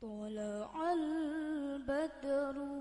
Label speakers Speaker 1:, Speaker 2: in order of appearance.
Speaker 1: طلع البدر